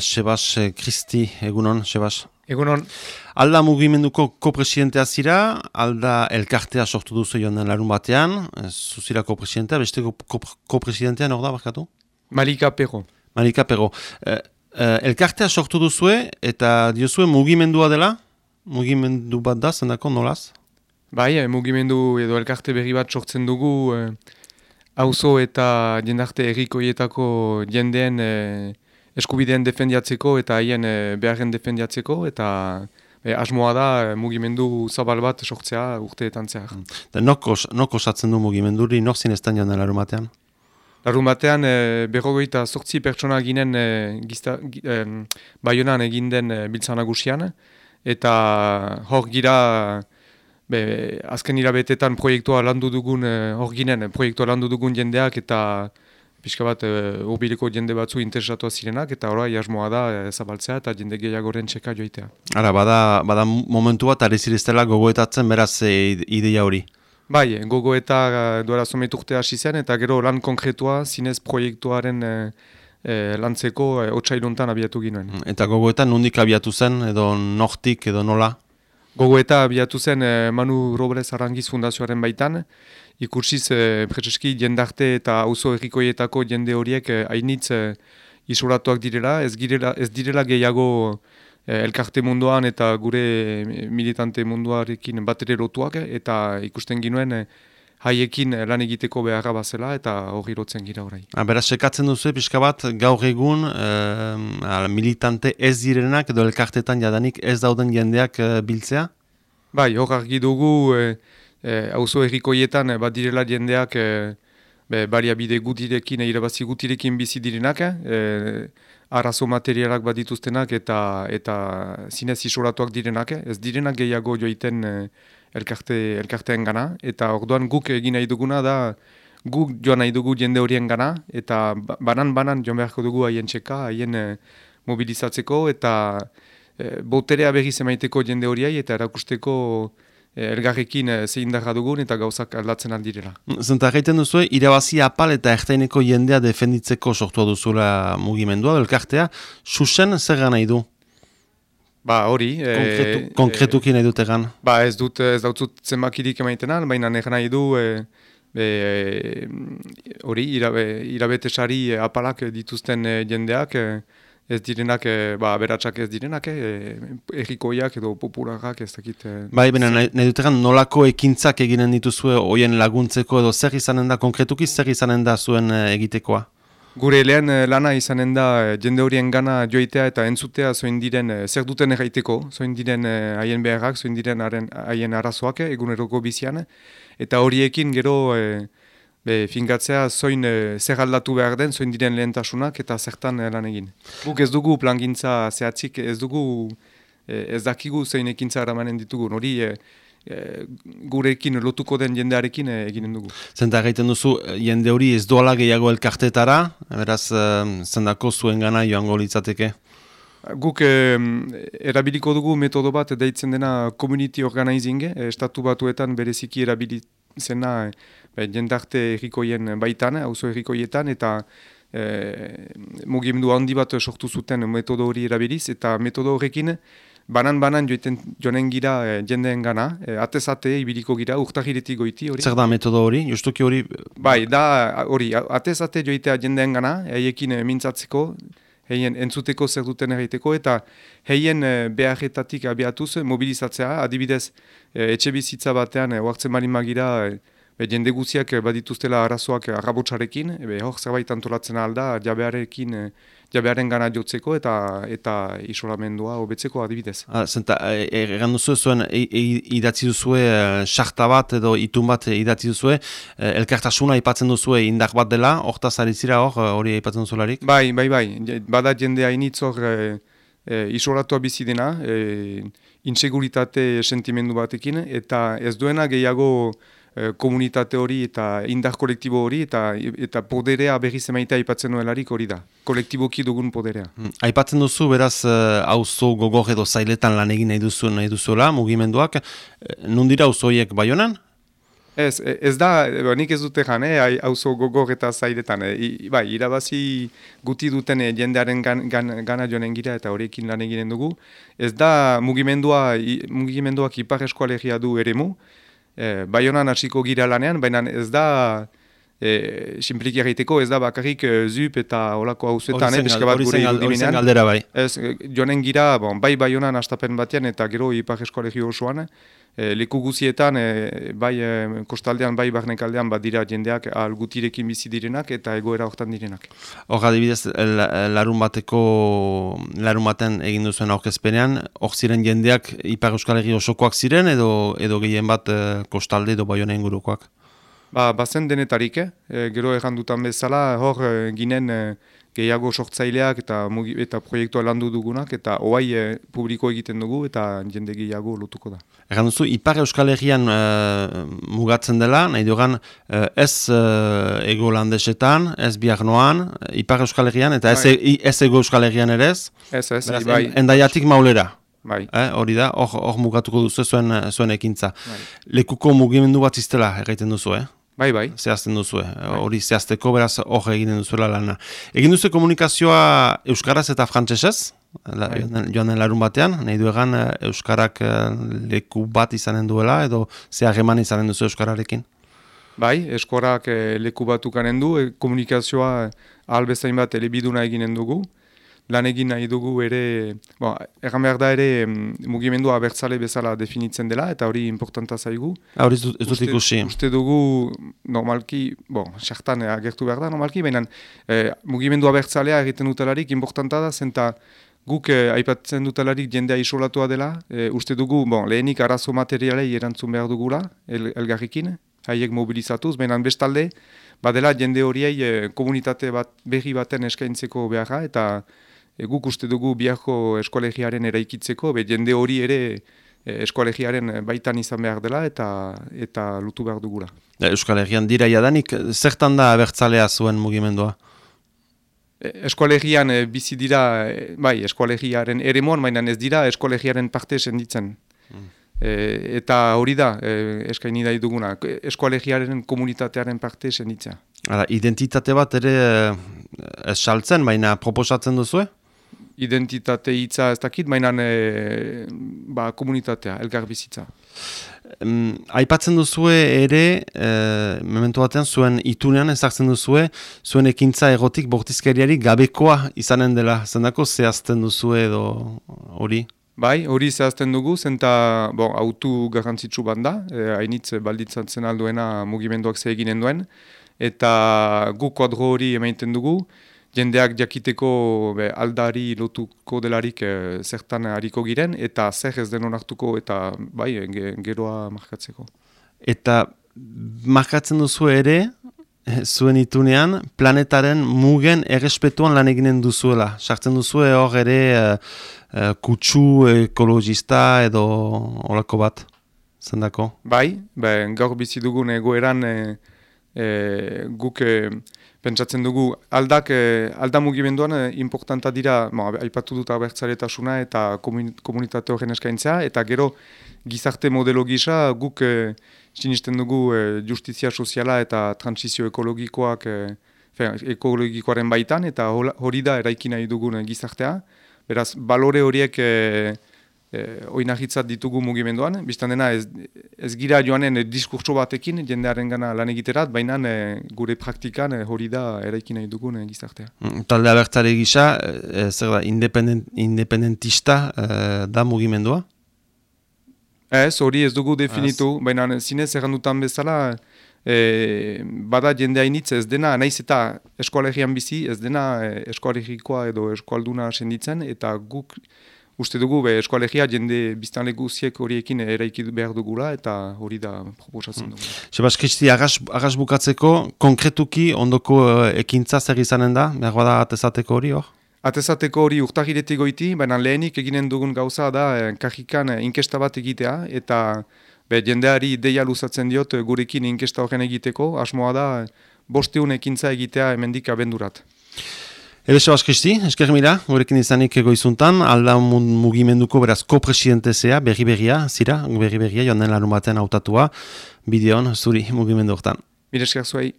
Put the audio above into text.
Sebas Kristi, egunon, Sebas. Egunon. Alda mugimenduko kopresidentea zira, alda elkartea sortu duzu joan den larun batean, zuzira kopresidentea, beste kopresidentea nor da, barkatu? Malika Perro. Malika Perro. Eh, eh, elkartea sortu duzue eta diozue mugimendua dela? Mugimendu bat da, zendako nolaz? Bai, eh, mugimendu edo elkarte berri bat sortzen dugu, hauzo eta jendarte errikoietako jendeen eskubideen defendiatzeko eta haien e, beharren defendiatzeko eta e, asmoa da e, mugimendu zabal bat sortzea urteetan zehar. Mm. Nok osatzen du mugimenduri, nok zineztan joan larun batean? Larun batean e, berrogoita sortzi pertsona ginen e, gizta, e, baionan egin den e, biltzanagusian eta hor gira Be, azken irabetetan proiektua landu dugun, hor ginen, proiektua landu dugun jendeak eta pixka bat e, jende batzu interesatua zirenak, eta ora jasmoa da e, zabaltzea eta jende gehiagoren txeka joitea. Ara, bada, bada momentu bat, arezireztela gogoetatzen beraz e, ideia hori? Bai, gogoeta duara somet urte hasi zen, eta gero lan konkretua zinez proiektuaren e, e, lantzeko e, otxailuntan abiatu ginoen. Eta gogoeta nondik abiatu zen, edo nortik, edo nola? Gogoeta abiatu zen e, Manu Robles Arangiz Fundazioaren baitan, ikursiz e, prezeski jendarte eta auzo errikoietako jende horiek e, hainitz e, isolatuak direla, ez, girela, ez direla gehiago elkarte munduan eta gure militante munduarekin bat ere lotuak, eta ikusten ginuen haiekin lan egiteko beharra bazela eta hori lotzen gira orai. Ah, beraz, sekatzen duzu, pixka bat, gaur egun militante ez direnak edo elkartetan jadanik ez dauden jendeak biltzea? Bai, hor argi dugu, hauzo e, e, bat direla jendeak e, be, bariabide gutirekin, e, irabazi gutirekin bizi direnak, e, arazo materialak bat dituztenak eta eta zinez isolatuak direnak, ez direnak gehiago joiten e, elkarte, elkarteen gana, eta orduan guk egin nahi duguna da guk joan nahi dugu jende horien gana, eta banan-banan joan beharko dugu haien txeka, haien e, mobilizatzeko, eta e, boterea berriz emaiteko jende horiai, eta erakusteko Eh, elgarrekin zein darra dugun eta gauzak aldatzen aldirela. Zenta gaiten duzu, irabazi apal eta ertaineko jendea defenditzeko sortua duzula mugimendua, elkartea, susen zer gana du? Ba, hori. E, Konkretuki e, nahi dut egan? Ba, ez dut, ez dautzut zenbakirik emaiten al, baina nahi nahi du, hori, irabe, irabete sari apalak dituzten jendeak, ez direnak, e, ba, beratxak ez direnak, e, errikoiak edo popularak ez dakit. E, bai, bena, nahi, nahi nolako ekintzak eginen dituzue hoien laguntzeko edo zer izanen da, konkretuki zer izanen da zuen egitekoa? Gure lehen lana izanen da jende horien gana joitea eta entzutea zoin diren zer duten erraiteko, zoin diren haien beharrak, zoin diren haien arazoak eguneroko bizian, eta horiekin gero be, fingatzea zoin e, zer aldatu behar den, zoin diren lehentasunak eta zertan e, lan egin. Guk ez dugu plangintza zehatzik, ez dugu e, ez dakigu zein ekintza eramanen ditugu, hori e, gurekin lotuko den jendearekin e, eginen dugu. Zenta gaiten duzu, jende hori ez doala gehiago elkartetara, beraz e, zendako zuen gana joango litzateke? Guk erabiliko dugu metodo bat deitzen dena community organizing, estatu batuetan bereziki erabilitzena be, jendarte errikoien baitan, auzo errikoietan, eta e, mugimendu handi bat sortu zuten metodo hori erabiliz, eta metodo horrekin banan-banan joiten jonen gira e, jendeen gana, e, atezate ibiliko gira, urtahiretik goiti hori. Zer da metodo hori, justuki hori? Bai, da hori, atezate joitea jendeen gana, haiekin mintzatzeko, heien entzuteko zer duten erraiteko, eta heien e, beharretatik abiatuz mobilizatzea, adibidez, e, etxe bizitza batean, e, oartzen magira, Be, jende guziak badituztela arazoak eh, arrabotsarekin, be, hor zerbait antolatzen alda jabearekin, eh, jabearen gana jotzeko eta eta isolamendua hobetzeko adibidez. Ah, zenta, egan duzu zuen idatzi duzue, sarta bat edo itun bat idatzi duzue, elkartasuna ipatzen duzue indak bat dela, hortaz zira hor, hori ipatzen duzularik? Bai, bai, bai, bada jende hainitz hor e, e, isolatua bizi dena, e, inseguritate sentimendu batekin, eta ez duena gehiago Eh, komunitate hori eta indar kolektibo hori eta eta poderea berri zemaita aipatzen nuelarik hori da. Kolektiboki dugun poderea. Hmm. Aipatzen duzu, beraz, hauzo uh, gogor edo zailetan lan egin nahi duzu nahi duzuela, mugimenduak. Uh, Nundira hauzoiek bai honan? Ez, ez da, ba, nik ez dute jan, eh, hauzo gogor eta zaidetan. Eh, bai, irabazi guti duten eh, jendearen gan, gan, gana joanen gira eta horiekin lan eginen dugu. Ez da mugimendua, mugimenduak ipar eskoalegia du eremu. Eh, bai honan hasiko gira lanean, baina ez da e, simpliki egiteko ez da bakarrik e, zup eta olako hauzetan, eh, bat gure irudimenean. galdera bai. Ez, joanen gira, bon, bai bai honan astapen batean eta gero ipar eskolegio osoan, E, leku guzietan, e, bai e, kostaldean, bai barnekaldean, bat dira jendeak algutirekin bizi direnak eta egoera hortan direnak. Hor, adibidez, larun bateko, larun baten egin duzuen aurkezpenean, hor ziren jendeak Ipar Euskal Herri osokoak ziren edo edo gehien bat kostalde edo bai honen gurukoak? Ba, bazen denetarik, e, gero errandutan bezala, hor ginen gehiago sortzaileak eta mugi, eta proiektua landu dugunak eta oai e, publiko egiten dugu eta jende gehiago lotuko da. Duzu, Ipar Euskal Herrian uh, mugatzen dela, nahi dugan ez uh, ego landesetan, ez biak noan, Ipar Euskal Herrian eta ez, bai. e, ez ego Euskal Herrian ere ez? Ez, ez, Beraz, bai. Endaiatik maulera. Bai. Eh, hori da, hor mugatuko duzu zuen, zuen ekintza. Bai. Lekuko mugimendu bat iztela, egiten duzu, eh? Bai, bai. Zehazten duzu, bai. hori bai. zehazteko beraz hor egiten duzuela lana. Egin duzu komunikazioa Euskaraz eta Frantsesez, bai. joan den larun batean, nahi du egan eh, Euskarak eh, leku bat izanen duela, edo zehar eman izanen duzu Euskararekin? Bai, eskorak eh, leku bat ukanen du, komunikazioa albezain bat elebiduna eginen dugu lan egin nahi dugu ere, bon, erran behar da ere mugimendua abertzale bezala definitzen dela, eta hori importanta zaigu. Hori ez dut ikusi. Uste dugu normalki, bon, sartan agertu behar da normalki, baina eh, mugimendua abertzalea egiten dutelarik importanta da, zenta guk eh, aipatzen dutelarik jendea isolatua dela, eh, uste dugu, bon, lehenik arazo materialei erantzun behar dugula, el, elgarrikin, haiek mobilizatuz, baina bestalde, badela jende horiei eh, komunitate bat berri baten eskaintzeko beharra, eta e, guk uste dugu biako eskolegiaren eraikitzeko, be jende hori ere e, eskolegiaren baitan izan behar dela eta eta lutu behar dugula. E, eskolegian dira jadanik, zertan da abertzalea zuen mugimendua? E, eskolegian e, bizi dira, e, bai, eskolegiaren ere moan, baina ez dira eskolegiaren parte senditzen. Mm. eta hori da, e, eskaini da duguna, eskolegiaren komunitatearen parte senditzea. identitate bat ere ez saltzen, baina proposatzen duzu, identitate hitza ez dakit, mainan e, ba, komunitatea, elgar bizitza. aipatzen duzue ere, e, momentu batean zuen itunean ezartzen duzue, zuen ekintza egotik bortizkeriari gabekoa izanen dela, zendako zehazten duzue edo hori? Bai, hori zehazten dugu, zenta bon, autu garrantzitsu banda, e, hainitz balditzatzen alduena mugimenduak ze eginen duen, eta gu kodro hori emaiten dugu, jendeak jakiteko be, aldari lotuko delarik e, zertan hariko giren, eta zer ez den onartuko eta bai, geroa markatzeko. Eta markatzen duzu ere, eh, zuen itunean, planetaren mugen errespetuan lan eginen duzuela. Sartzen duzu hor ere uh, kutsu ekologista edo horako bat, zendako? Bai, ben, gaur bizi dugun egoeran e, e, guk pentsatzen dugu aldak eh, alda mugimenduan eh, importanta dira, ma, aipatu dut abertzaretasuna eta komunitate horren eskaintzea, eta gero gizarte modelo gisa guk eh, sinisten dugu eh, justizia soziala eta transizio ekologikoak eh, ekologikoaren baitan, eta hori da eraiki nahi dugun gizartea. Beraz, balore horiek eh, eh, oinahitzat ditugu mugimenduan, biztan dena ez, ez gira joanen eh, diskurtso batekin jendearen gana lan egiterat, baina eh, gure praktikan eh, hori da eraikin nahi dugun eh, gizartea. Mm, talde abertzare gisa, eh, zer da, independent, independentista eh, da mugimendua? Ez, hori ez dugu definitu, baina zinez errandutan bezala, E, bada jende hainitz ez dena, naiz eta eskoalegian bizi, ez dena eskoalegikoa edo eskualduna senditzen, eta guk uste dugu be eskolegia jende biztan leguziek horiekin eraiki behar dugula eta hori da proposatzen dugu. Mm. Sebas Kristi, agas, bukatzeko, konkretuki ondoko uh, ekintza zer izanen da? Behar bada atezateko hori hor? Atezateko hori urtahiretik goiti, baina lehenik eginen dugun gauza da eh, kajikan eh, inkesta bat egitea eta be, jendeari deia luzatzen diot gurekin inkesta horren egiteko, asmoa da bosteun ekintza egitea hemendik abendurat. Ere Sebas Kristi, esker mila, gurekin izanik egoizuntan, alda mugimenduko beraz ko-presidentezea, berri-berria, zira, berri-berria, joan den larun batean hautatua, bideon, zuri mugimendu hortan. Bide esker zuai.